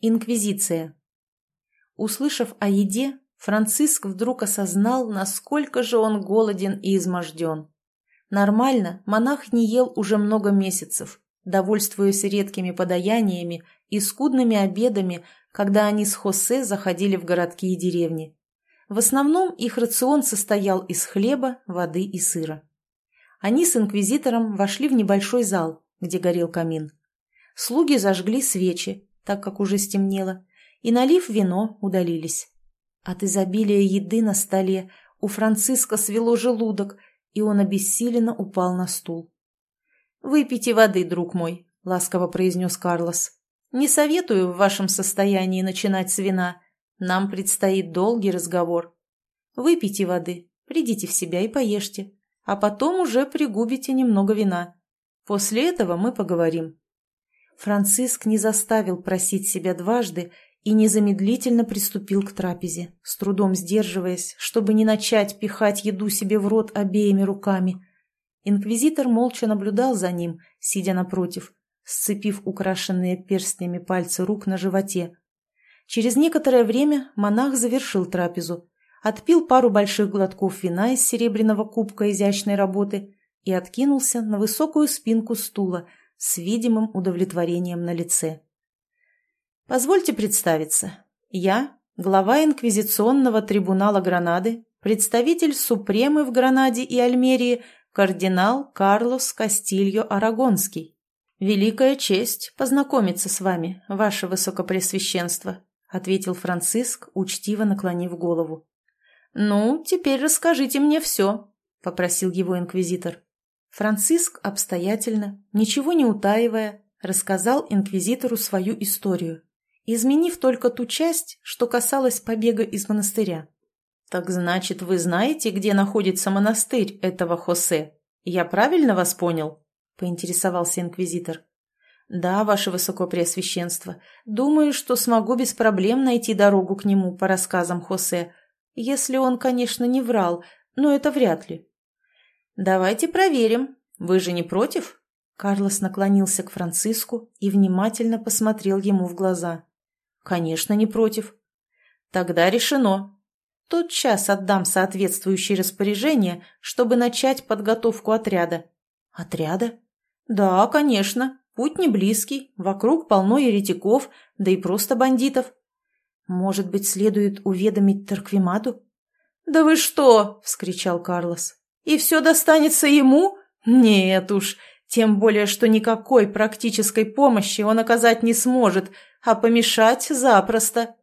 Инквизиция. Услышав о еде, Франциск вдруг осознал, насколько же он голоден и изможден. Нормально монах не ел уже много месяцев, довольствуясь редкими подаяниями и скудными обедами, когда они с Хосе заходили в городки и деревни. В основном их рацион состоял из хлеба, воды и сыра. Они с инквизитором вошли в небольшой зал, где горел камин. Слуги зажгли свечи, так как уже стемнело, и, налив вино, удалились. От изобилия еды на столе у Франциска свело желудок, и он обессиленно упал на стул. «Выпейте воды, друг мой», — ласково произнес Карлос. «Не советую в вашем состоянии начинать с вина. Нам предстоит долгий разговор. Выпейте воды, придите в себя и поешьте, а потом уже пригубите немного вина. После этого мы поговорим». Франциск не заставил просить себя дважды и незамедлительно приступил к трапезе, с трудом сдерживаясь, чтобы не начать пихать еду себе в рот обеими руками. Инквизитор молча наблюдал за ним, сидя напротив, сцепив украшенные перстнями пальцы рук на животе. Через некоторое время монах завершил трапезу, отпил пару больших глотков вина из серебряного кубка изящной работы и откинулся на высокую спинку стула с видимым удовлетворением на лице. Позвольте представиться. Я, глава Инквизиционного трибунала Гранады, представитель Супремы в Гранаде и Альмерии, кардинал Карлос Кастильо Арагонский. Великая честь познакомиться с вами, ваше высокопресвященство, ответил Франциск, учтиво наклонив голову. Ну, теперь расскажите мне все, попросил его инквизитор. Франциск обстоятельно, ничего не утаивая, рассказал инквизитору свою историю изменив только ту часть, что касалась побега из монастыря. «Так значит, вы знаете, где находится монастырь этого Хосе? Я правильно вас понял?» – поинтересовался инквизитор. «Да, ваше высокопреосвященство. Думаю, что смогу без проблем найти дорогу к нему по рассказам Хосе, если он, конечно, не врал, но это вряд ли». «Давайте проверим. Вы же не против?» Карлос наклонился к Франциску и внимательно посмотрел ему в глаза. «Конечно, не против». «Тогда решено. Тот час отдам соответствующее распоряжение, чтобы начать подготовку отряда». «Отряда?» «Да, конечно. Путь не близкий, вокруг полно еретиков, да и просто бандитов». «Может быть, следует уведомить Тарквимаду?» «Да вы что!» — вскричал Карлос. «И все достанется ему? Нет уж, тем более, что никакой практической помощи он оказать не сможет, а помешать запросто.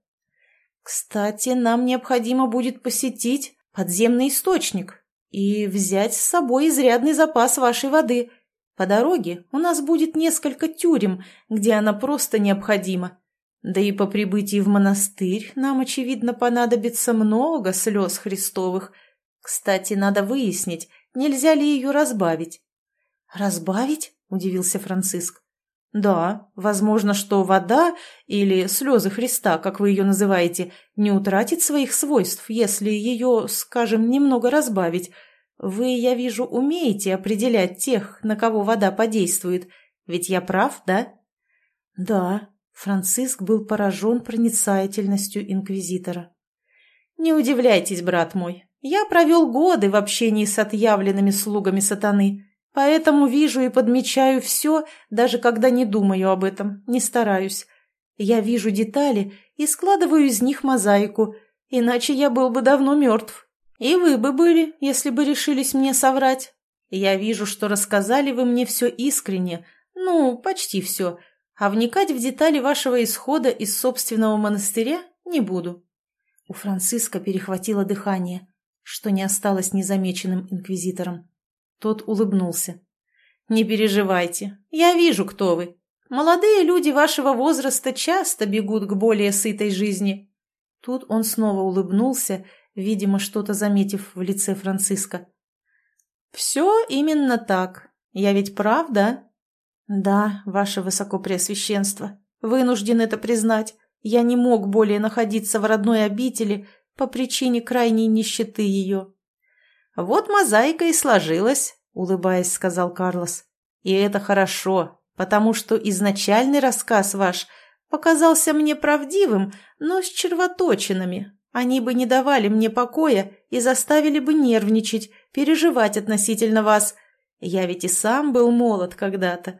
Кстати, нам необходимо будет посетить подземный источник и взять с собой изрядный запас вашей воды. По дороге у нас будет несколько тюрем, где она просто необходима. Да и по прибытии в монастырь нам, очевидно, понадобится много слез Христовых. Кстати, надо выяснить, нельзя ли ее разбавить. «Разбавить?» – удивился Франциск. Да, возможно, что вода или слезы Христа, как вы ее называете, не утратит своих свойств, если ее, скажем, немного разбавить. Вы, я вижу, умеете определять тех, на кого вода подействует. Ведь я прав, да? Да, Франциск был поражен проницательностью инквизитора. Не удивляйтесь, брат мой, я провел годы в общении с отъявленными слугами сатаны. Поэтому вижу и подмечаю все, даже когда не думаю об этом, не стараюсь. Я вижу детали и складываю из них мозаику, иначе я был бы давно мертв. И вы бы были, если бы решились мне соврать. Я вижу, что рассказали вы мне все искренне, ну, почти все, а вникать в детали вашего исхода из собственного монастыря не буду. У Франциска перехватило дыхание, что не осталось незамеченным инквизитором. Тот улыбнулся. «Не переживайте, я вижу, кто вы. Молодые люди вашего возраста часто бегут к более сытой жизни». Тут он снова улыбнулся, видимо, что-то заметив в лице Франциска. «Все именно так. Я ведь прав, да?» «Да, ваше высокопреосвященство. Вынужден это признать. Я не мог более находиться в родной обители по причине крайней нищеты ее. «Вот мозаика и сложилась», — улыбаясь, сказал Карлос. «И это хорошо, потому что изначальный рассказ ваш показался мне правдивым, но с червоточинами. Они бы не давали мне покоя и заставили бы нервничать, переживать относительно вас. Я ведь и сам был молод когда-то.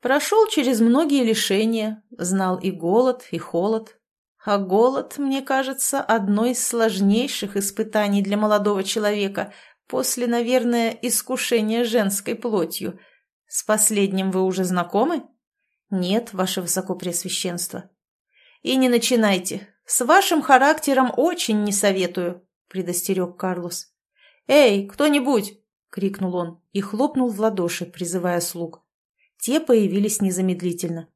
Прошел через многие лишения, знал и голод, и холод. А голод, мне кажется, одно из сложнейших испытаний для молодого человека после, наверное, искушения женской плотью. С последним вы уже знакомы? Нет, ваше высокопреосвященство. И не начинайте. С вашим характером очень не советую, предостерег Карлос. Эй, кто-нибудь! крикнул он и хлопнул в ладоши, призывая слуг. Те появились незамедлительно.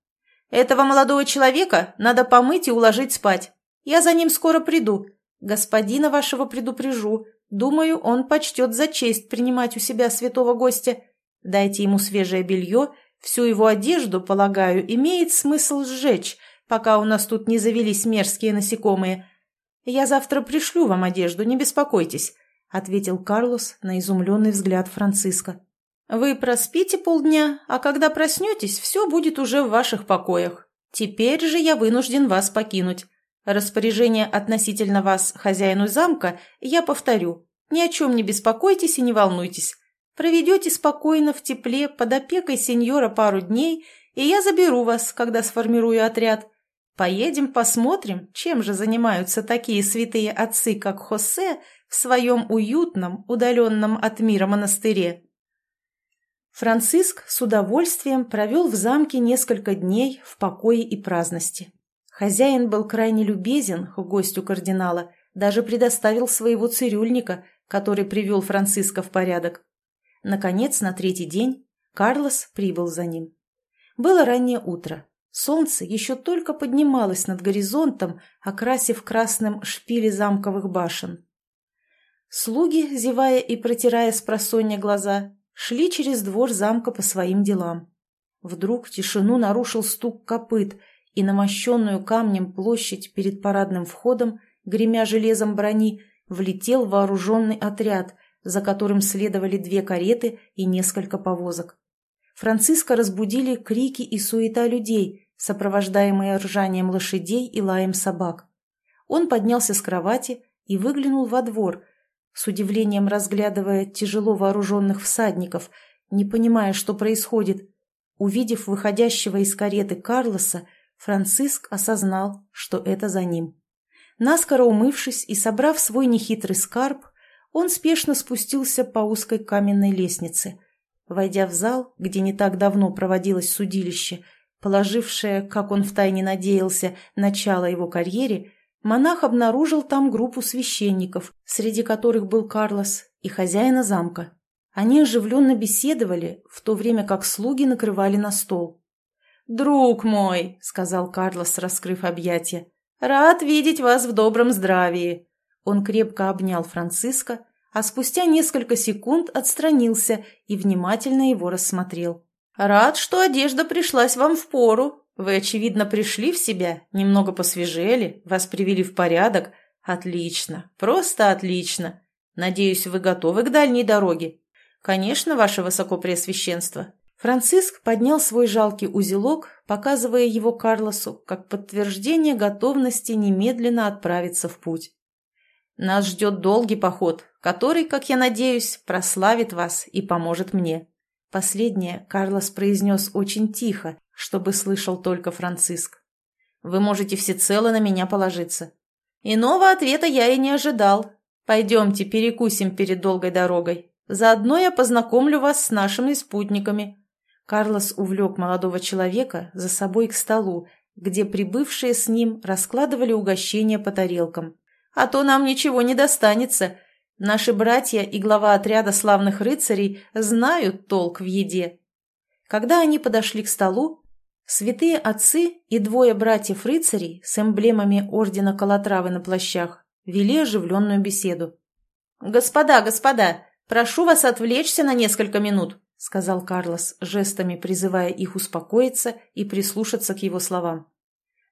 «Этого молодого человека надо помыть и уложить спать. Я за ним скоро приду. Господина вашего предупрежу. Думаю, он почтет за честь принимать у себя святого гостя. Дайте ему свежее белье. Всю его одежду, полагаю, имеет смысл сжечь, пока у нас тут не завелись мерзкие насекомые. Я завтра пришлю вам одежду, не беспокойтесь», — ответил Карлос на изумленный взгляд Франциска. Вы проспите полдня, а когда проснетесь, все будет уже в ваших покоях. Теперь же я вынужден вас покинуть. Распоряжение относительно вас хозяину замка я повторю. Ни о чем не беспокойтесь и не волнуйтесь. Проведете спокойно в тепле под опекой сеньора пару дней, и я заберу вас, когда сформирую отряд. Поедем посмотрим, чем же занимаются такие святые отцы, как Хосе, в своем уютном, удаленном от мира монастыре. Франциск с удовольствием провел в замке несколько дней в покое и праздности. Хозяин был крайне любезен к гостю кардинала, даже предоставил своего цирюльника, который привел Франциска в порядок. Наконец, на третий день Карлос прибыл за ним. Было раннее утро. Солнце еще только поднималось над горизонтом, окрасив красным шпили замковых башен. Слуги, зевая и протирая с просонья глаза, шли через двор замка по своим делам. Вдруг тишину нарушил стук копыт, и на мощенную камнем площадь перед парадным входом, гремя железом брони, влетел вооруженный отряд, за которым следовали две кареты и несколько повозок. Франциска разбудили крики и суета людей, сопровождаемые ржанием лошадей и лаем собак. Он поднялся с кровати и выглянул во двор, с удивлением разглядывая тяжело вооруженных всадников, не понимая, что происходит. Увидев выходящего из кареты Карлоса, Франциск осознал, что это за ним. Наскоро умывшись и собрав свой нехитрый скарб, он спешно спустился по узкой каменной лестнице. Войдя в зал, где не так давно проводилось судилище, положившее, как он втайне надеялся, начало его карьере, монах обнаружил там группу священников, среди которых был Карлос и хозяина замка. Они оживленно беседовали, в то время как слуги накрывали на стол. «Друг мой», — сказал Карлос, раскрыв объятия, — «рад видеть вас в добром здравии». Он крепко обнял Франциска, а спустя несколько секунд отстранился и внимательно его рассмотрел. «Рад, что одежда пришлась вам в пору. Вы, очевидно, пришли в себя, немного посвежели, вас привели в порядок. Отлично, просто отлично. Надеюсь, вы готовы к дальней дороге? Конечно, ваше высокопреосвященство. Франциск поднял свой жалкий узелок, показывая его Карлосу, как подтверждение готовности немедленно отправиться в путь. Нас ждет долгий поход, который, как я надеюсь, прославит вас и поможет мне. Последнее Карлос произнес очень тихо, чтобы слышал только Франциск. «Вы можете всецело на меня положиться». Иного ответа я и не ожидал. Пойдемте перекусим перед долгой дорогой. Заодно я познакомлю вас с нашими спутниками». Карлос увлек молодого человека за собой к столу, где прибывшие с ним раскладывали угощения по тарелкам. «А то нам ничего не достанется. Наши братья и глава отряда славных рыцарей знают толк в еде». Когда они подошли к столу, Святые отцы и двое братьев-рыцарей с эмблемами ордена Калатравы на плащах вели оживленную беседу. «Господа, господа, прошу вас отвлечься на несколько минут», — сказал Карлос, жестами призывая их успокоиться и прислушаться к его словам.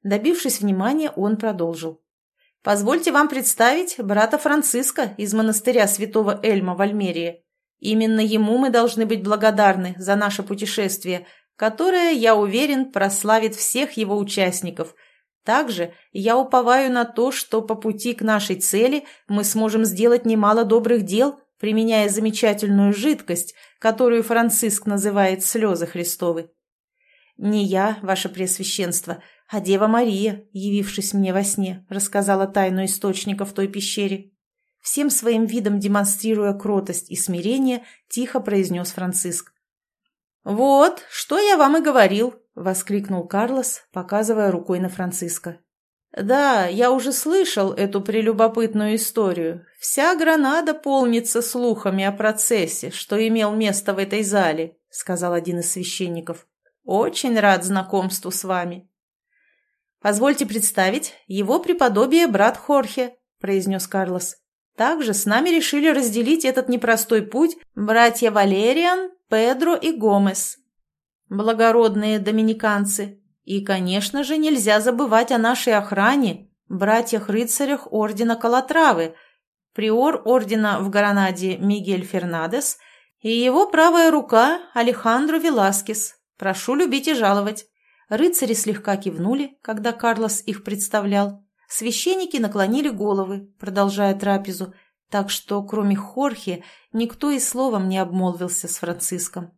Добившись внимания, он продолжил. «Позвольте вам представить брата Франциска из монастыря святого Эльма в Альмерии. Именно ему мы должны быть благодарны за наше путешествие, которая, я уверен, прославит всех его участников, Также я уповаю на то, что по пути к нашей цели мы сможем сделать немало добрых дел, применяя замечательную жидкость, которую Франциск называет слезы Христовы. Не я, ваше Преосвященство, а Дева Мария, явившись мне во сне, рассказала тайну источника в той пещере. Всем своим видом демонстрируя кротость и смирение, тихо произнес Франциск. «Вот, что я вам и говорил», — воскликнул Карлос, показывая рукой на Франциска. «Да, я уже слышал эту прелюбопытную историю. Вся Гранада полнится слухами о процессе, что имел место в этой зале», — сказал один из священников. «Очень рад знакомству с вами». «Позвольте представить, его преподобие брат Хорхе», — произнес Карлос. «Также с нами решили разделить этот непростой путь братья Валериан, Педро и Гомес. Благородные доминиканцы. И, конечно же, нельзя забывать о нашей охране, братьях-рыцарях ордена Калатравы, приор ордена в Гранаде Мигель Фернадес и его правая рука Алехандро Веласкес. Прошу любить и жаловать. Рыцари слегка кивнули, когда Карлос их представлял. Священники наклонили головы, продолжая трапезу, так что, кроме Хорхе, никто и словом не обмолвился с Франциском.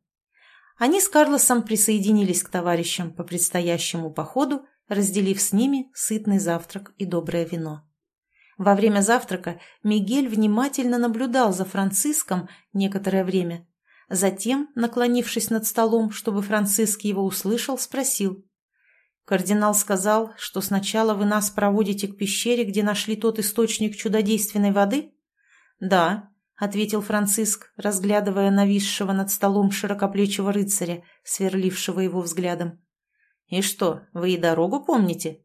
Они с Карлосом присоединились к товарищам по предстоящему походу, разделив с ними сытный завтрак и доброе вино. Во время завтрака Мигель внимательно наблюдал за Франциском некоторое время. Затем, наклонившись над столом, чтобы Франциск его услышал, спросил. «Кардинал сказал, что сначала вы нас проводите к пещере, где нашли тот источник чудодейственной воды?» «Да», — ответил Франциск, разглядывая нависшего над столом широкоплечего рыцаря, сверлившего его взглядом. «И что, вы и дорогу помните?»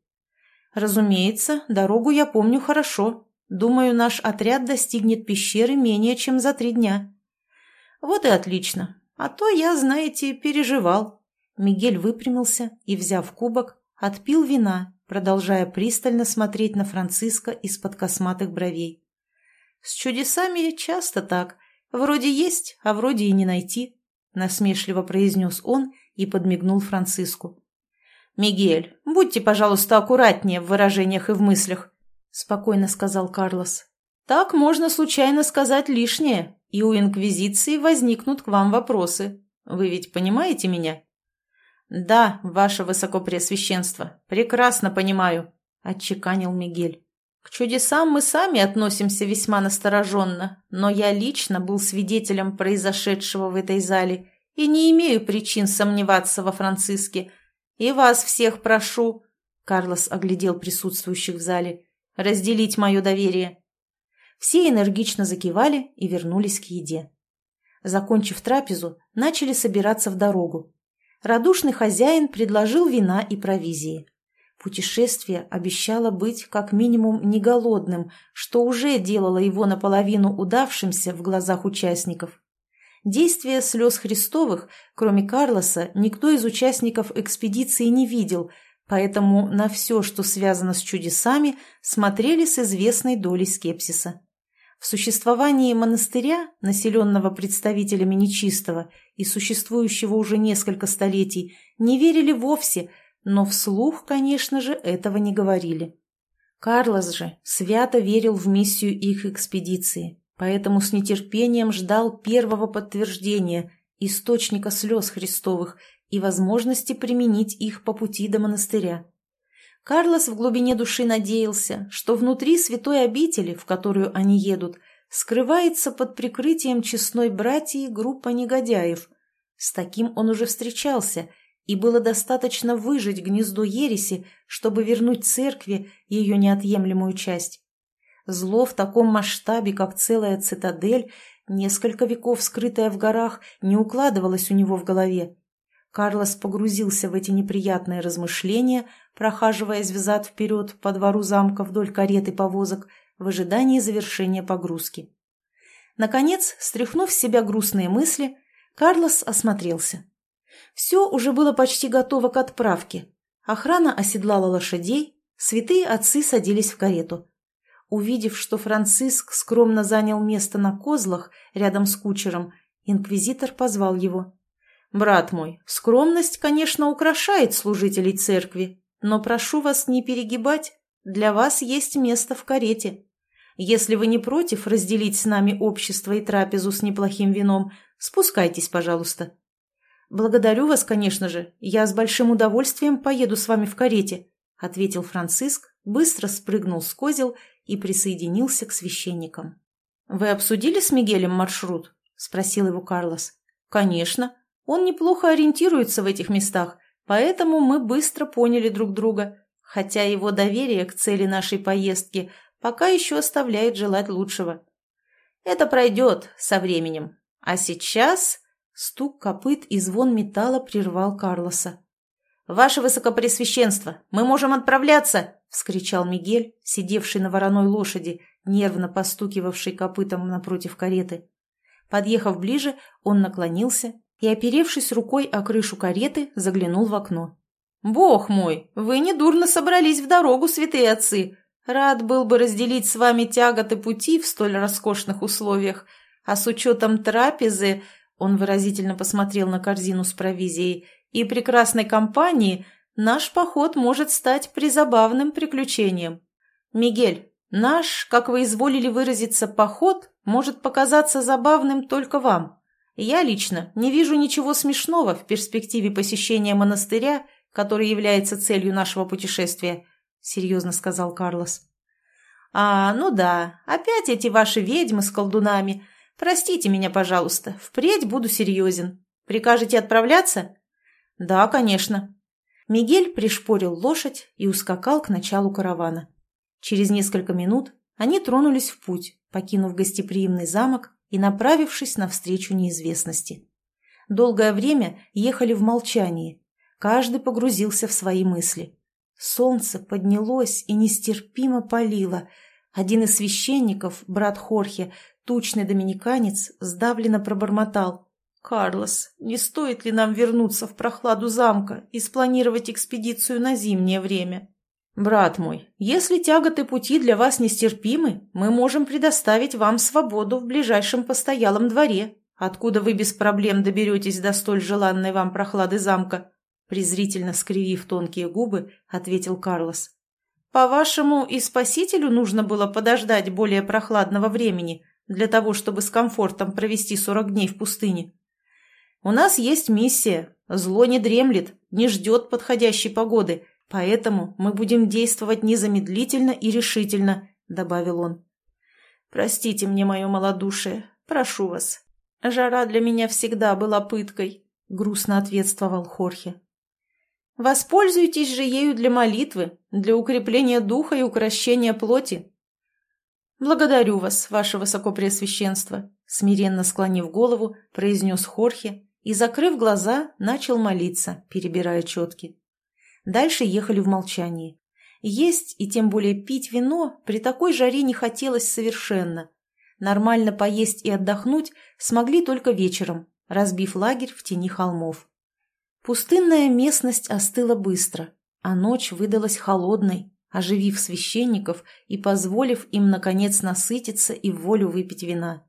«Разумеется, дорогу я помню хорошо. Думаю, наш отряд достигнет пещеры менее чем за три дня». «Вот и отлично. А то я, знаете, переживал». Мигель выпрямился и, взяв кубок, отпил вина, продолжая пристально смотреть на Франциска из-под косматых бровей. С чудесами часто так. Вроде есть, а вроде и не найти», — насмешливо произнес он и подмигнул Франциску. «Мигель, будьте, пожалуйста, аккуратнее в выражениях и в мыслях», — спокойно сказал Карлос. «Так можно случайно сказать лишнее, и у Инквизиции возникнут к вам вопросы. Вы ведь понимаете меня?» «Да, ваше высокопреосвященство, прекрасно понимаю», — отчеканил Мигель. К чудесам мы сами относимся весьма настороженно, но я лично был свидетелем произошедшего в этой зале и не имею причин сомневаться во Франциске. И вас всех прошу, — Карлос оглядел присутствующих в зале, — разделить мое доверие. Все энергично закивали и вернулись к еде. Закончив трапезу, начали собираться в дорогу. Радушный хозяин предложил вина и провизии. Путешествие обещало быть как минимум не голодным, что уже делало его наполовину удавшимся в глазах участников. Действия слез Христовых, кроме Карлоса, никто из участников экспедиции не видел, поэтому на все, что связано с чудесами, смотрели с известной долей скепсиса. В существовании монастыря, населенного представителями нечистого и существующего уже несколько столетий, не верили вовсе – но вслух, конечно же, этого не говорили. Карлос же свято верил в миссию их экспедиции, поэтому с нетерпением ждал первого подтверждения, источника слез Христовых и возможности применить их по пути до монастыря. Карлос в глубине души надеялся, что внутри святой обители, в которую они едут, скрывается под прикрытием честной братьи группа негодяев. С таким он уже встречался – и было достаточно выжить гнездо ереси, чтобы вернуть церкви ее неотъемлемую часть. Зло в таком масштабе, как целая цитадель, несколько веков скрытая в горах, не укладывалось у него в голове. Карлос погрузился в эти неприятные размышления, прохаживаясь взад-вперед по двору замка вдоль карет и повозок, в ожидании завершения погрузки. Наконец, стряхнув с себя грустные мысли, Карлос осмотрелся. Все уже было почти готово к отправке. Охрана оседлала лошадей, святые отцы садились в карету. Увидев, что Франциск скромно занял место на козлах рядом с кучером, инквизитор позвал его. «Брат мой, скромность, конечно, украшает служителей церкви, но прошу вас не перегибать, для вас есть место в карете. Если вы не против разделить с нами общество и трапезу с неплохим вином, спускайтесь, пожалуйста. Благодарю вас, конечно же, я с большим удовольствием поеду с вами в карете, ответил Франциск, быстро спрыгнул с козел и присоединился к священникам. «Вы обсудили с Мигелем маршрут?» – спросил его Карлос. «Конечно. Он неплохо ориентируется в этих местах, поэтому мы быстро поняли друг друга, хотя его доверие к цели нашей поездки пока еще оставляет желать лучшего. Это пройдет со временем. А сейчас...» Стук копыт и звон металла прервал Карлоса. «Ваше Высокопресвященство, мы можем отправляться!» — вскричал Мигель, сидевший на вороной лошади, нервно постукивавший копытом напротив кареты. Подъехав ближе, он наклонился и, оперевшись рукой о крышу кареты, заглянул в окно. «Бог мой, вы недурно собрались в дорогу, святые отцы! Рад был бы разделить с вами тяготы пути в столь роскошных условиях, а с учетом трапезы...» Он выразительно посмотрел на корзину с провизией. «И прекрасной компании наш поход может стать призабавным приключением. Мигель, наш, как вы изволили выразиться, поход может показаться забавным только вам. Я лично не вижу ничего смешного в перспективе посещения монастыря, который является целью нашего путешествия», — серьезно сказал Карлос. «А, ну да, опять эти ваши ведьмы с колдунами. Простите меня, пожалуйста, впредь буду серьезен. Прикажете отправляться?» «Да, конечно», Мигель пришпорил лошадь и ускакал к началу каравана. Через несколько минут они тронулись в путь, покинув гостеприимный замок и направившись навстречу неизвестности. Долгое время ехали в молчании, каждый погрузился в свои мысли. Солнце поднялось и нестерпимо палило. Один из священников, брат Хорхе, тучный доминиканец, сдавленно пробормотал. «Карлос, не стоит ли нам вернуться в прохладу замка и спланировать экспедицию на зимнее время?» «Брат мой, если тяготы пути для вас нестерпимы, мы можем предоставить вам свободу в ближайшем постоялом дворе, откуда вы без проблем доберетесь до столь желанной вам прохлады замка», презрительно скривив тонкие губы, ответил Карлос. «По-вашему, и спасителю нужно было подождать более прохладного времени для того, чтобы с комфортом провести сорок дней в пустыне?» У нас есть миссия. Зло не дремлет, не ждет подходящей погоды, поэтому мы будем действовать незамедлительно и решительно», — добавил он. «Простите мне мое малодушие, прошу вас. Жара для меня всегда была пыткой», — грустно ответствовал Хорхе. «Воспользуйтесь же ею для молитвы, для укрепления духа и укрощения плоти». «Благодарю вас, ваше высокопреосвященство», — смиренно склонив голову, произнес Хорхе и, закрыв глаза, начал молиться, перебирая четки. Дальше ехали в молчании. Есть и тем более пить вино при такой жаре не хотелось совершенно. Нормально поесть и отдохнуть смогли только вечером, разбив лагерь в тени холмов. Пустынная местность остыла быстро, а ночь выдалась холодной, оживив священников и позволив им, наконец, насытиться и в волю выпить вина.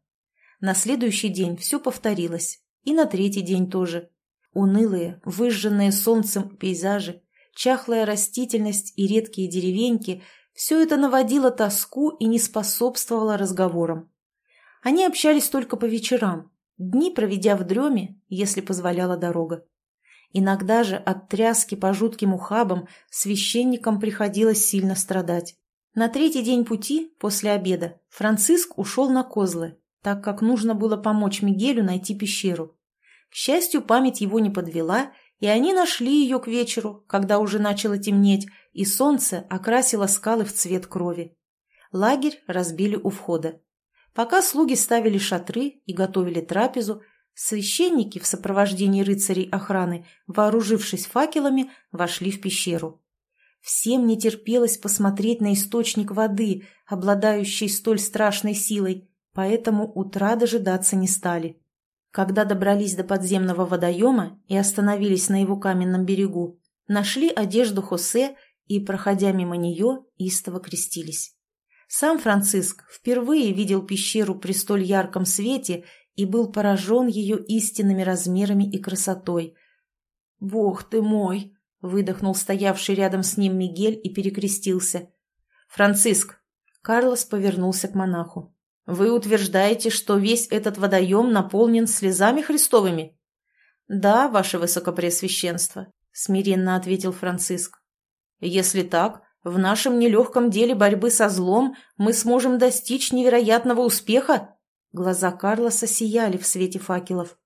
На следующий день все повторилось. И на третий день тоже. Унылые, выжженные солнцем пейзажи, чахлая растительность и редкие деревеньки – все это наводило тоску и не способствовало разговорам. Они общались только по вечерам, дни проведя в дреме, если позволяла дорога. Иногда же от тряски по жутким ухабам священникам приходилось сильно страдать. На третий день пути, после обеда, Франциск ушел на козлы, так как нужно было помочь Мигелю найти пещеру. К счастью, память его не подвела, и они нашли ее к вечеру, когда уже начало темнеть, и солнце окрасило скалы в цвет крови. Лагерь разбили у входа. Пока слуги ставили шатры и готовили трапезу, священники в сопровождении рыцарей охраны, вооружившись факелами, вошли в пещеру. Всем не терпелось посмотреть на источник воды, обладающий столь страшной силой, поэтому утра дожидаться не стали. Когда добрались до подземного водоема и остановились на его каменном берегу, нашли одежду Хосе и, проходя мимо нее, истово крестились. Сам Франциск впервые видел пещеру при столь ярком свете и был поражен ее истинными размерами и красотой. «Бог ты мой!» — выдохнул стоявший рядом с ним Мигель и перекрестился. «Франциск!» Карлос повернулся к монаху. «Вы утверждаете, что весь этот водоем наполнен слезами Христовыми?» «Да, ваше высокопреосвященство», — смиренно ответил Франциск. «Если так, в нашем нелегком деле борьбы со злом мы сможем достичь невероятного успеха?» Глаза Карлоса сияли в свете факелов.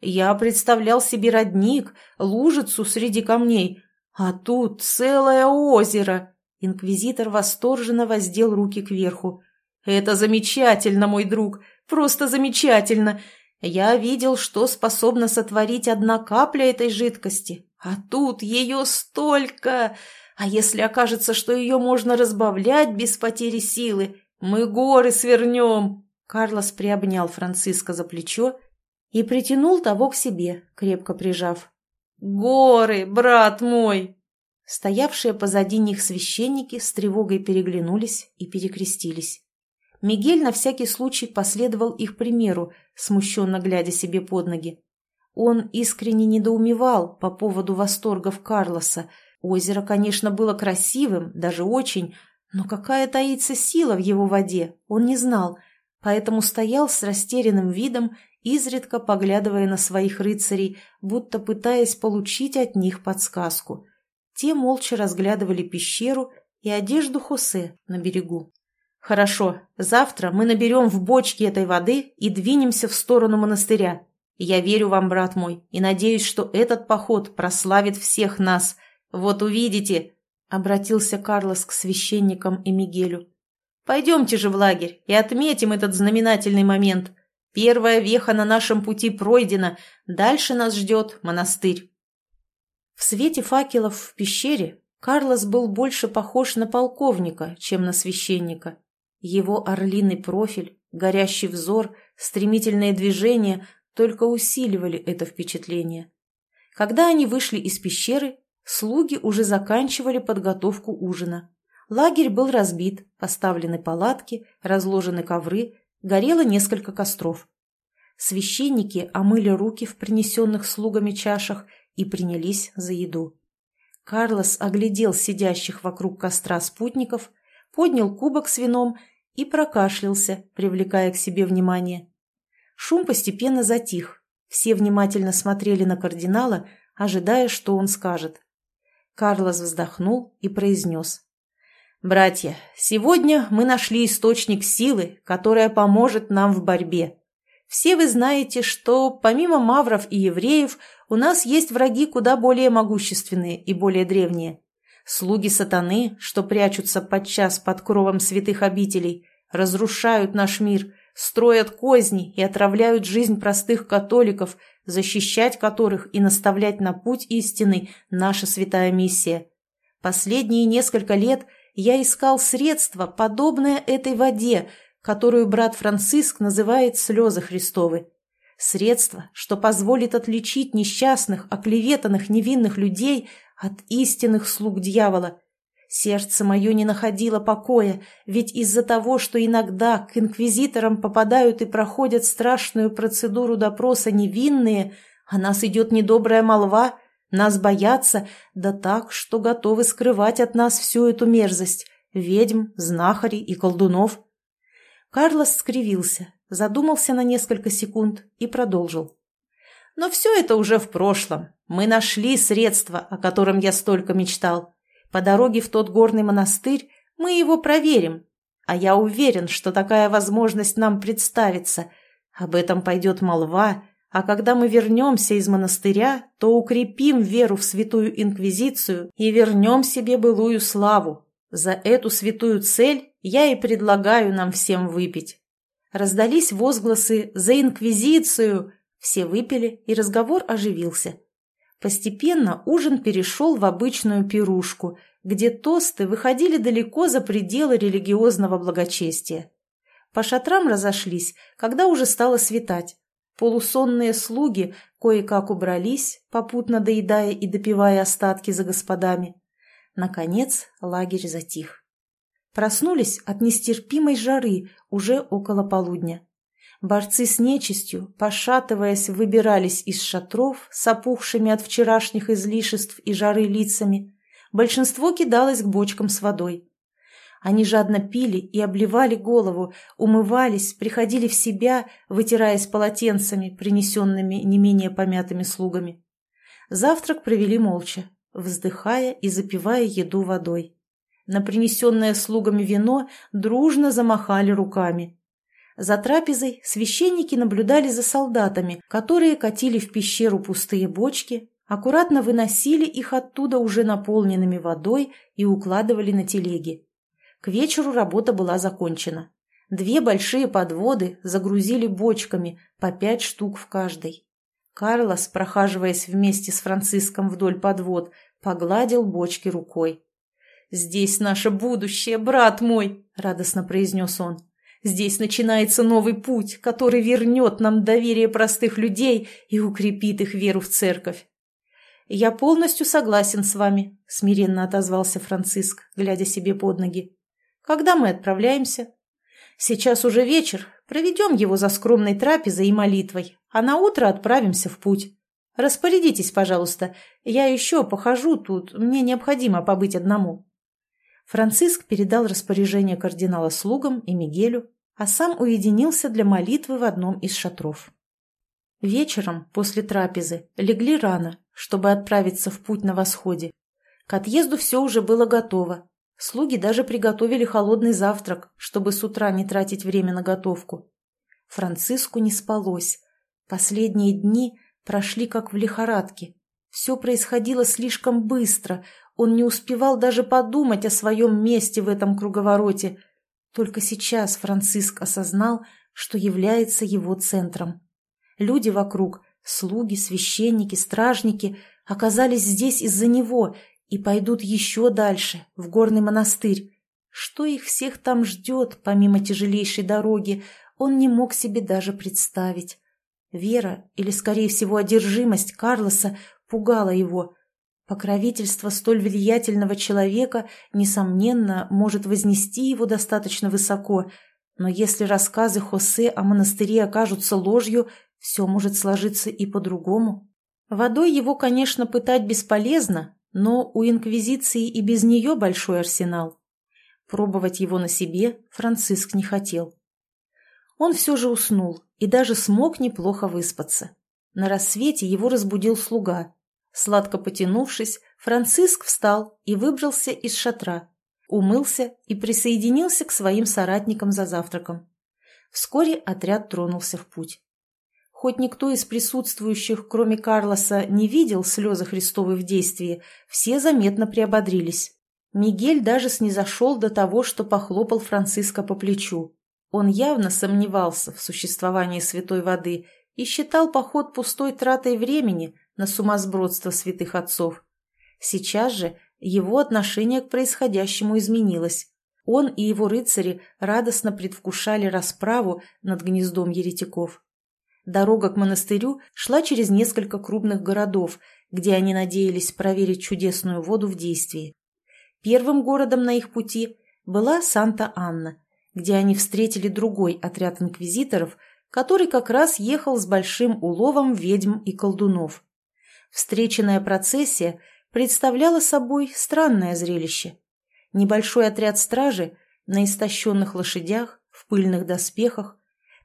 Я представлял себе родник, лужицу среди камней, а тут целое озеро. Инквизитор восторженно воздел руки кверху. «Это замечательно, мой друг, просто замечательно! Я видел, что способна сотворить одна капля этой жидкости, а тут ее столько! А если окажется, что ее можно разбавлять без потери силы, мы горы свернем!» Карлос приобнял Франциска за плечо и притянул того к себе, крепко прижав. «Горы, брат мой!» Стоявшие позади них священники с тревогой переглянулись и перекрестились. Мигель на всякий случай последовал их примеру, смущенно глядя себе под ноги. Он искренне недоумевал по поводу восторгов Карлоса. Озеро, конечно, было красивым, даже очень, но какая таится сила в его воде, он не знал, поэтому стоял с растерянным видом изредка поглядывая на своих рыцарей, будто пытаясь получить от них подсказку. Те молча разглядывали пещеру и одежду Хосе на берегу. «Хорошо, завтра мы наберем в бочке этой воды и двинемся в сторону монастыря. Я верю вам, брат мой, и надеюсь, что этот поход прославит всех нас. Вот увидите!» — обратился Карлос к священникам и Мигелю. «Пойдемте же в лагерь и отметим этот знаменательный момент. Первая веха на нашем пути пройдена, дальше нас ждет монастырь. В свете факелов в пещере Карлос был больше похож на полковника, чем на священника. Его орлиный профиль, горящий взор, стремительные движения только усиливали это впечатление. Когда они вышли из пещеры, слуги уже заканчивали подготовку ужина. Лагерь был разбит, поставлены палатки, разложены ковры, Горело несколько костров. Священники омыли руки в принесенных слугами чашах и принялись за еду. Карлос оглядел сидящих вокруг костра спутников, поднял кубок с вином и прокашлялся, привлекая к себе внимание. Шум постепенно затих. Все внимательно смотрели на кардинала, ожидая, что он скажет. Карлос вздохнул и произнес. Братья, сегодня мы нашли источник силы, которая поможет нам в борьбе. Все вы знаете, что помимо мавров и евреев у нас есть враги куда более могущественные и более древние. Слуги сатаны, что прячутся подчас под кровом святых обителей, разрушают наш мир, строят козни и отравляют жизнь простых католиков, защищать которых и наставлять на путь истины наша святая миссия. Последние несколько лет – я искал средство, подобное этой воде, которую брат Франциск называет слезы Христовы. Средство, что позволит отличить несчастных, оклеветанных невинных людей от истинных слуг дьявола. Сердце мое не находило покоя, ведь из-за того, что иногда к инквизиторам попадают и проходят страшную процедуру допроса невинные, о нас идет недобрая молва – нас боятся, да так, что готовы скрывать от нас всю эту мерзость – ведьм, знахарей и колдунов. Карлос скривился, задумался на несколько секунд и продолжил. Но все это уже в прошлом. Мы нашли средство, о котором я столько мечтал. По дороге в тот горный монастырь мы его проверим. А я уверен, что такая возможность нам представится. Об этом пойдет молва, а когда мы вернемся из монастыря, то укрепим веру в святую инквизицию и вернем себе былую славу. За эту святую цель я и предлагаю нам всем выпить. Раздались возгласы «За инквизицию!» Все выпили, и разговор оживился. Постепенно ужин перешел в обычную пирушку, где тосты выходили далеко за пределы религиозного благочестия. По шатрам разошлись, когда уже стало светать. Полусонные слуги кое-как убрались, попутно доедая и допивая остатки за господами. Наконец лагерь затих. Проснулись от нестерпимой жары уже около полудня. Борцы с нечистью, пошатываясь, выбирались из шатров с опухшими от вчерашних излишеств и жары лицами. Большинство кидалось к бочкам с водой. Они жадно пили и обливали голову, умывались, приходили в себя, вытираясь полотенцами, принесенными не менее помятыми слугами. Завтрак провели молча, вздыхая и запивая еду водой. На принесенное слугами вино дружно замахали руками. За трапезой священники наблюдали за солдатами, которые катили в пещеру пустые бочки, аккуратно выносили их оттуда уже наполненными водой и укладывали на телеги. К вечеру работа была закончена. Две большие подводы загрузили бочками, по пять штук в каждой. Карлос, прохаживаясь вместе с Франциском вдоль подвод, погладил бочки рукой. «Здесь наше будущее, брат мой!» — радостно произнес он. Здесь начинается новый путь, который вернет нам доверие простых людей и укрепит их веру в церковь. «Я полностью согласен с вами», — смиренно отозвался Франциск, глядя себе под ноги. «Когда мы отправляемся?» «Сейчас уже вечер. Проведем его за скромной трапезой и молитвой, а на утро отправимся в путь. Распорядитесь, пожалуйста. Я еще похожу тут, мне необходимо побыть одному». Франциск передал распоряжение кардинала слугам и Мигелю, а сам уединился для молитвы в одном из шатров. Вечером, после трапезы, легли рано, чтобы отправиться в путь на восходе. К отъезду все уже было готово. Слуги даже приготовили холодный завтрак, чтобы с утра не тратить время на готовку. Франциску не спалось. Последние дни прошли как в лихорадке. Все происходило слишком быстро, он не успевал даже подумать о своем месте в этом круговороте. Только сейчас Франциск осознал, что является его центром. Люди вокруг, слуги, священники, стражники, оказались здесь из-за него и пойдут еще дальше, в горный монастырь. Что их всех там ждет, помимо тяжелейшей дороги, он не мог себе даже представить. Вера, или, скорее всего, одержимость Карлоса пугала его. Покровительство столь влиятельного человека, несомненно, может вознести его достаточно высоко, но если рассказы Хосе о монастыре окажутся ложью, все может сложиться и по-другому. Водой его, конечно, пытать бесполезно, но у Инквизиции и без нее большой арсенал. Пробовать его на себе Франциск не хотел. Он все же уснул и даже смог неплохо выспаться. На рассвете его разбудил слуга – Сладко потянувшись, Франциск встал и выбрался из шатра, умылся и присоединился к своим соратникам за завтраком. Вскоре отряд тронулся в путь. Хоть никто из присутствующих, кроме Карлоса, не видел слезы Христовы в действии, все заметно приободрились. Мигель даже снизошел до того, что похлопал Франциска по плечу. Он явно сомневался в существовании святой воды и считал поход пустой тратой времени, на сумасбродство святых отцов. Сейчас же его отношение к происходящему изменилось. Он и его рыцари радостно предвкушали расправу над гнездом еретиков. Дорога к монастырю шла через несколько крупных городов, где они надеялись проверить чудесную воду в действии. Первым городом на их пути была Санта-Анна, где они встретили другой отряд инквизиторов, который как раз ехал с большим уловом ведьм и колдунов. Встреченная процессия представляла собой странное зрелище. Небольшой отряд стражи на истощенных лошадях, в пыльных доспехах,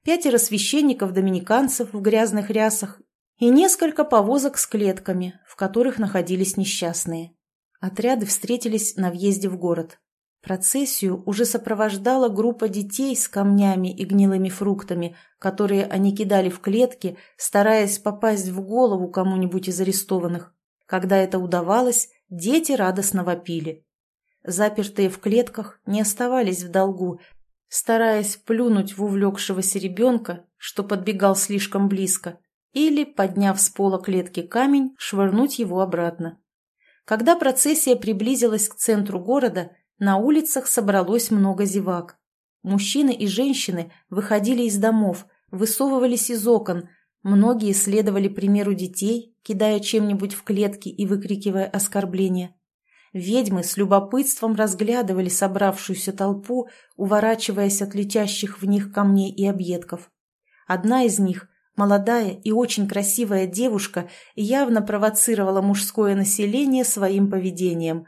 пятеро священников-доминиканцев в грязных рясах и несколько повозок с клетками, в которых находились несчастные. Отряды встретились на въезде в город. Процессию уже сопровождала группа детей с камнями и гнилыми фруктами, которые они кидали в клетки, стараясь попасть в голову кому-нибудь из арестованных. Когда это удавалось, дети радостно вопили. Запертые в клетках не оставались в долгу, стараясь плюнуть в увлекшегося ребенка, что подбегал слишком близко, или, подняв с пола клетки камень, швырнуть его обратно. Когда процессия приблизилась к центру города – на улицах собралось много зевак. Мужчины и женщины выходили из домов, высовывались из окон, многие следовали примеру детей, кидая чем-нибудь в клетки и выкрикивая оскорбления. Ведьмы с любопытством разглядывали собравшуюся толпу, уворачиваясь от летящих в них камней и объедков. Одна из них, молодая и очень красивая девушка, явно провоцировала мужское население своим поведением.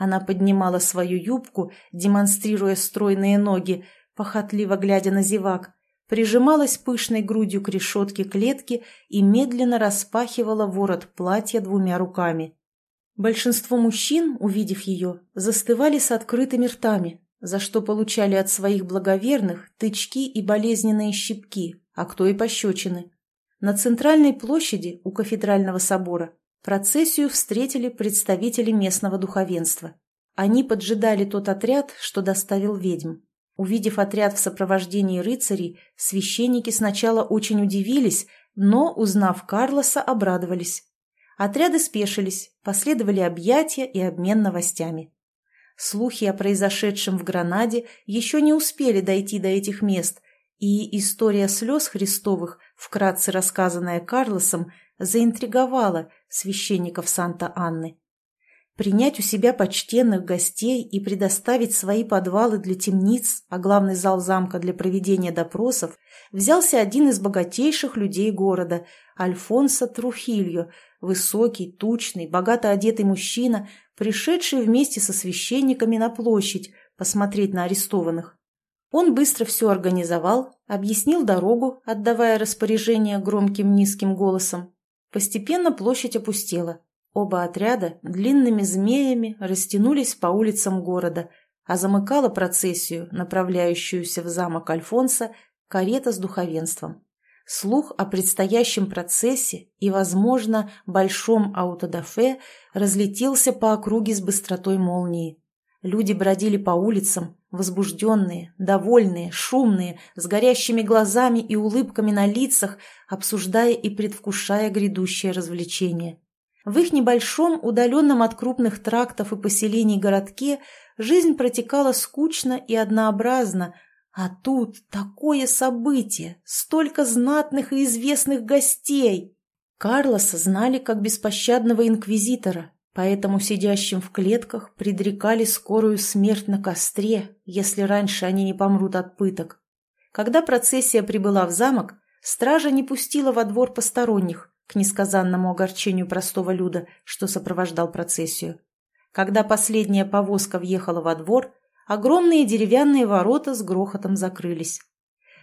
Она поднимала свою юбку, демонстрируя стройные ноги, похотливо глядя на зевак, прижималась пышной грудью к решетке клетки и медленно распахивала ворот платья двумя руками. Большинство мужчин, увидев ее, застывали с открытыми ртами, за что получали от своих благоверных тычки и болезненные щипки, а кто и пощечины. На центральной площади у кафедрального собора процессию встретили представители местного духовенства. Они поджидали тот отряд, что доставил ведьм. Увидев отряд в сопровождении рыцарей, священники сначала очень удивились, но, узнав Карлоса, обрадовались. Отряды спешились, последовали объятия и обмен новостями. Слухи о произошедшем в Гранаде еще не успели дойти до этих мест, и история слез Христовых, вкратце рассказанная Карлосом, заинтриговала священников Санта-Анны. Принять у себя почтенных гостей и предоставить свои подвалы для темниц, а главный зал замка для проведения допросов, взялся один из богатейших людей города, Альфонсо Трухильо, высокий, тучный, богато одетый мужчина, пришедший вместе со священниками на площадь посмотреть на арестованных. Он быстро все организовал, объяснил дорогу, отдавая распоряжение громким низким голосом. Постепенно площадь опустела. Оба отряда длинными змеями растянулись по улицам города, а замыкала процессию, направляющуюся в замок Альфонса, карета с духовенством. Слух о предстоящем процессе и, возможно, большом аутодафе разлетелся по округе с быстротой молнии. Люди бродили по улицам, возбужденные, довольные, шумные, с горящими глазами и улыбками на лицах, обсуждая и предвкушая грядущее развлечение. В их небольшом, удаленном от крупных трактов и поселений городке жизнь протекала скучно и однообразно, а тут такое событие, столько знатных и известных гостей. Карлоса знали как беспощадного инквизитора, поэтому сидящим в клетках предрекали скорую смерть на костре, если раньше они не помрут от пыток. Когда процессия прибыла в замок, стража не пустила во двор посторонних, к несказанному огорчению простого люда, что сопровождал процессию. Когда последняя повозка въехала во двор, огромные деревянные ворота с грохотом закрылись.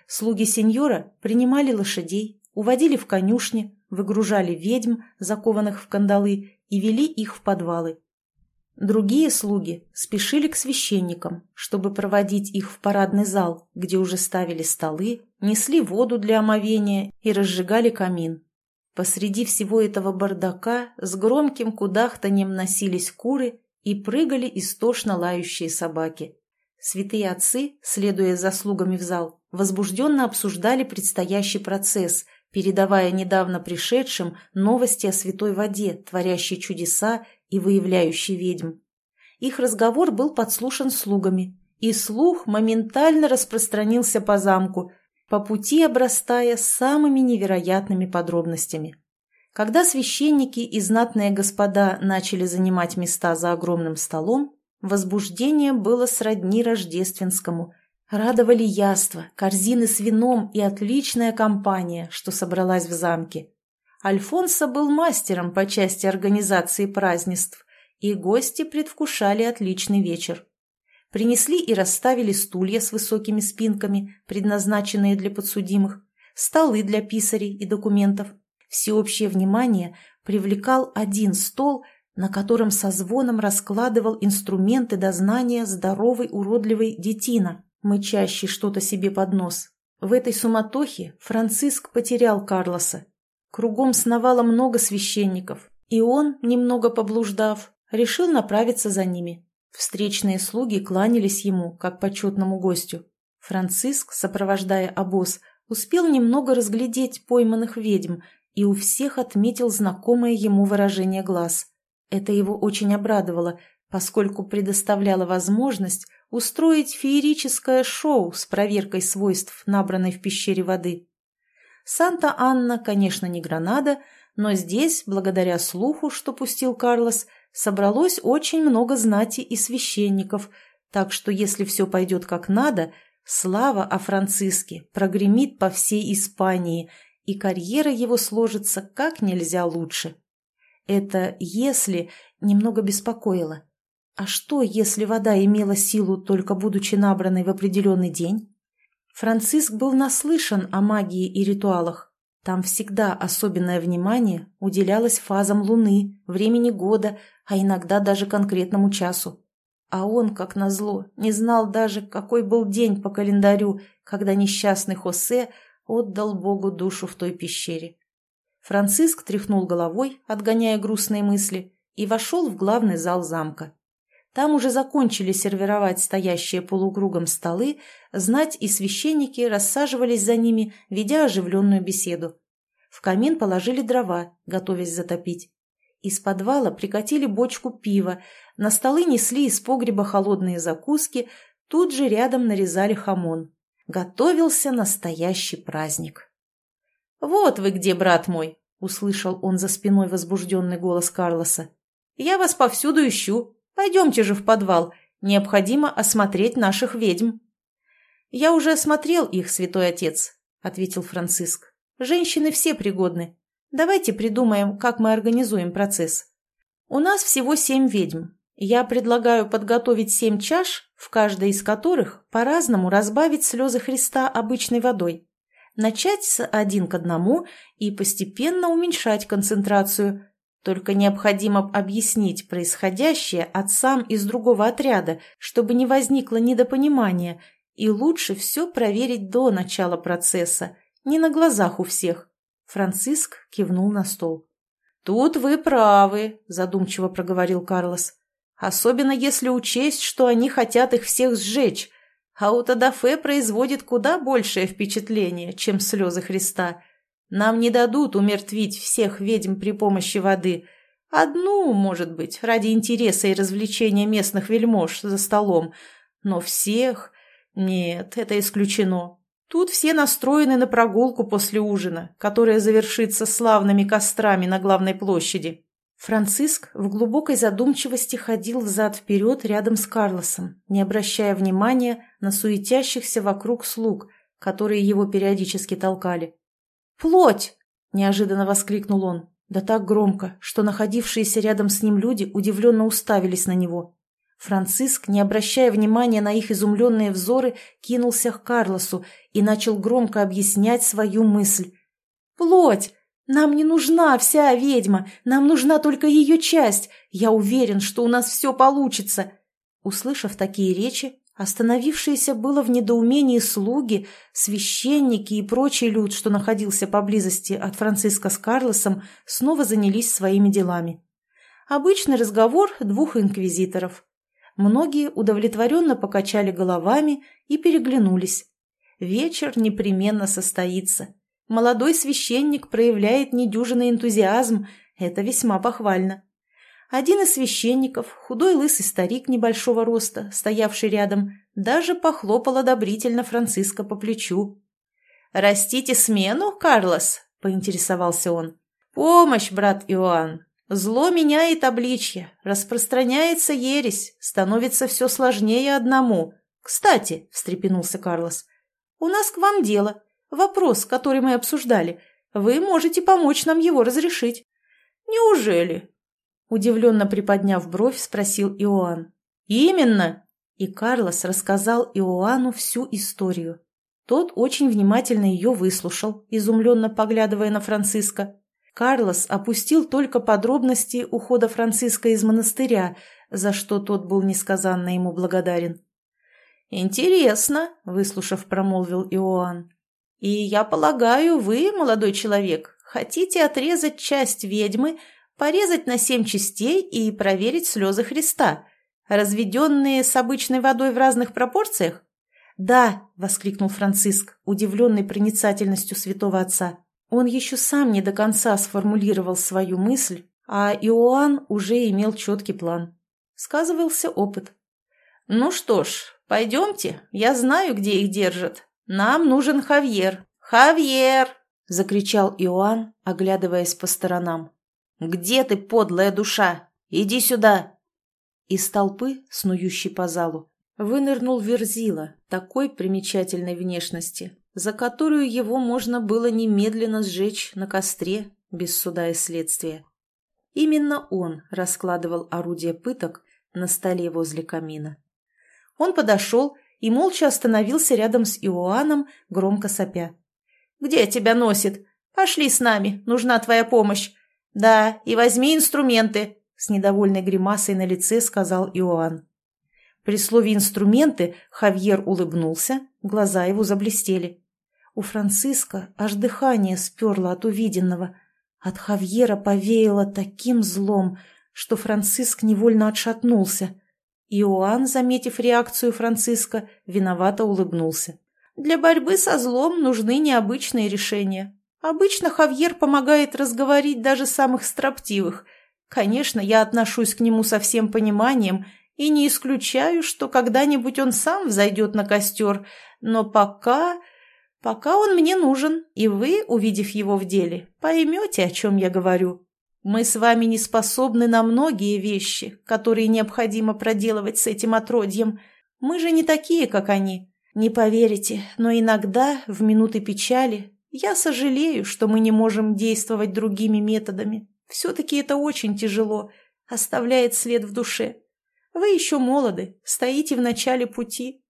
Слуги сеньора принимали лошадей, уводили в конюшни, выгружали ведьм, закованных в кандалы, и вели их в подвалы. Другие слуги спешили к священникам, чтобы проводить их в парадный зал, где уже ставили столы, несли воду для омовения и разжигали камин. Посреди всего этого бардака с громким кудахтанием носились куры и прыгали истошно лающие собаки. Святые отцы, следуя заслугами в зал, возбужденно обсуждали предстоящий процесс, передавая недавно пришедшим новости о святой воде, творящей чудеса и выявляющей ведьм. Их разговор был подслушан слугами, и слух моментально распространился по замку, по пути обрастая самыми невероятными подробностями. Когда священники и знатные господа начали занимать места за огромным столом, возбуждение было сродни рождественскому. Радовали яства, корзины с вином и отличная компания, что собралась в замке. Альфонсо был мастером по части организации празднеств, и гости предвкушали отличный вечер. Принесли и расставили стулья с высокими спинками, предназначенные для подсудимых, столы для писарей и документов, Всеобщее внимание привлекал один стол, на котором со звоном раскладывал инструменты дознания здоровый уродливый детина, мычащий что-то себе под нос. В этой суматохе Франциск потерял Карлоса. Кругом сновало много священников, и он, немного поблуждав, решил направиться за ними. Встречные слуги кланялись ему, как почетному гостю. Франциск, сопровождая обоз, успел немного разглядеть пойманных ведьм и у всех отметил знакомое ему выражение глаз. Это его очень обрадовало, поскольку предоставляло возможность устроить феерическое шоу с проверкой свойств, набранной в пещере воды. Санта-Анна, конечно, не Гранада, но здесь, благодаря слуху, что пустил Карлос, собралось очень много знати и священников, так что если все пойдет как надо, Слава о Франциске прогремит по всей Испании, и карьера его сложится как нельзя лучше. Это «если» немного беспокоило. А что, если вода имела силу, только будучи набранной в определенный день? Франциск был наслышан о магии и ритуалах. Там всегда особенное внимание уделялось фазам Луны, времени года, а иногда даже конкретному часу. А он, как назло, не знал даже, какой был день по календарю, когда несчастный Хосе отдал Богу душу в той пещере. Франциск тряхнул головой, отгоняя грустные мысли, и вошел в главный зал замка. Там уже закончили сервировать стоящие полукругом столы, знать и священники рассаживались за ними, ведя оживленную беседу. В камин положили дрова, готовясь затопить. Из подвала прикатили бочку пива, на столы несли из погреба холодные закуски, тут же рядом нарезали хамон. Готовился настоящий праздник. «Вот вы где, брат мой!» — услышал он за спиной возбужденный голос Карлоса. «Я вас повсюду ищу. Пойдемте же в подвал. Необходимо осмотреть наших ведьм». «Я уже осмотрел их, святой отец», — ответил Франциск. «Женщины все пригодны. Давайте придумаем, как мы организуем процесс. У нас всего семь ведьм, я предлагаю подготовить семь чаш, в каждой из которых по-разному разбавить слезы Христа обычной водой. Начать с один к одному и постепенно уменьшать концентрацию. Только необходимо объяснить происходящее отцам из другого отряда, чтобы не возникло недопонимания, и лучше все проверить до начала процесса, не на глазах у всех. Франциск кивнул на стол. «Тут вы правы», – задумчиво проговорил Карлос. Особенно если учесть, что они хотят их всех сжечь. Аутодафе производит куда большее впечатление, чем слезы Христа. Нам не дадут умертвить всех ведьм при помощи воды. Одну, может быть, ради интереса и развлечения местных вельмож за столом. Но всех... Нет, это исключено. Тут все настроены на прогулку после ужина, которая завершится славными кострами на главной площади. Франциск в глубокой задумчивости ходил взад-вперед рядом с Карлосом, не обращая внимания на суетящихся вокруг слуг, которые его периодически толкали. «Плоть!» – неожиданно воскликнул он, да так громко, что находившиеся рядом с ним люди удивленно уставились на него. Франциск, не обращая внимания на их изумленные взоры, кинулся к Карлосу и начал громко объяснять свою мысль. «Плоть! «Нам не нужна вся ведьма, нам нужна только ее часть. Я уверен, что у нас все получится». Услышав такие речи, остановившиеся было в недоумении слуги, священники и прочий люд, что находился поблизости от Франциска с Карлосом, снова занялись своими делами. Обычный разговор двух инквизиторов. Многие удовлетворенно покачали головами и переглянулись. Вечер непременно состоится. Молодой священник проявляет недюжинный энтузиазм, это весьма похвально. Один из священников, худой лысый старик небольшого роста, стоявший рядом, даже похлопал одобрительно Франциска по плечу. «Растите смену, Карлос?» – поинтересовался он. «Помощь, брат Иоанн! Зло меняет обличье, распространяется ересь, становится все сложнее одному. Кстати, — встрепенулся Карлос, — у нас к вам дело. Вопрос, который мы обсуждали. Вы можете помочь нам его разрешить». «Неужели?» Удивленно приподняв бровь, спросил Иоанн. «Именно!» И Карлос рассказал Иоанну всю историю. Тот очень внимательно ее выслушал, изумленно поглядывая на Франциска. Карлос опустил только подробности ухода Франциска из монастыря, за что тот был несказанно ему благодарен. «Интересно», — выслушав, промолвил Иоанн. И я полагаю, вы, молодой человек, хотите отрезать часть ведьмы, порезать на семь частей и проверить слезы Христа, разведенные с обычной водой в разных пропорциях? «Да!» — воскликнул Франциск, удивленный проницательностью святого отца. Он еще сам не до конца сформулировал свою мысль, а Иоанн уже имел четкий план. Сказывался опыт. «Ну что ж, пойдемте, я знаю, где их держат. «Нам нужен Хавьер! Хавьер!» — закричал Иоанн, оглядываясь по сторонам. «Где ты, подлая душа? Иди сюда!» Из толпы, снующей по залу, Вынырнул Верзила, такой примечательной внешности, за которую его можно было немедленно сжечь на костре без суда и следствия. Именно он раскладывал орудие пыток на столе возле камина. Он подошел и молча остановился рядом с Иоанном, громко сопя. «Где тебя носит? Пошли с нами, нужна твоя помощь. Да, и возьми инструменты», — с недовольной гримасой на лице сказал Иоанн. При слове «инструменты» Хавьер улыбнулся, глаза его заблестели. У Франциска аж дыхание сперло от увиденного. От Хавьера повеяло таким злом, что Франциск невольно отшатнулся. Иоанн, заметив реакцию Франциска, виновато улыбнулся. «Для борьбы со злом нужны необычные решения. Обычно Хавьер помогает разговорить даже самых строптивых. Конечно, я отношусь к нему со всем пониманием и не исключаю, что когда-нибудь он сам взойдет на костер, но пока... пока он мне нужен, и вы, увидев его в деле, поймете, о чем я говорю». Мы с вами не способны на многие вещи, которые необходимо проделывать с этим отродьем. Мы же не такие, как они. Не поверите, но иногда, в минуты печали, я сожалею, что мы не можем действовать другими методами. Все-таки это очень тяжело, оставляет след в душе. Вы еще молоды, стоите в начале пути.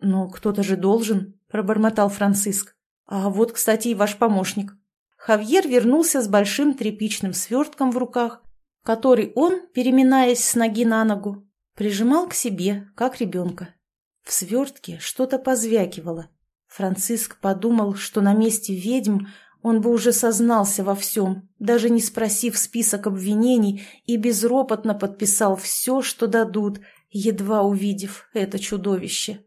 Но кто-то же должен, пробормотал Франциск. А вот, кстати, и ваш помощник. Хавьер вернулся с большим тряпичным свертком в руках, который он, переминаясь с ноги на ногу, прижимал к себе, как ребенка. В свертке что-то позвякивало. Франциск подумал, что на месте ведьм он бы уже сознался во всем, даже не спросив список обвинений, и безропотно подписал все, что дадут, едва увидев это чудовище.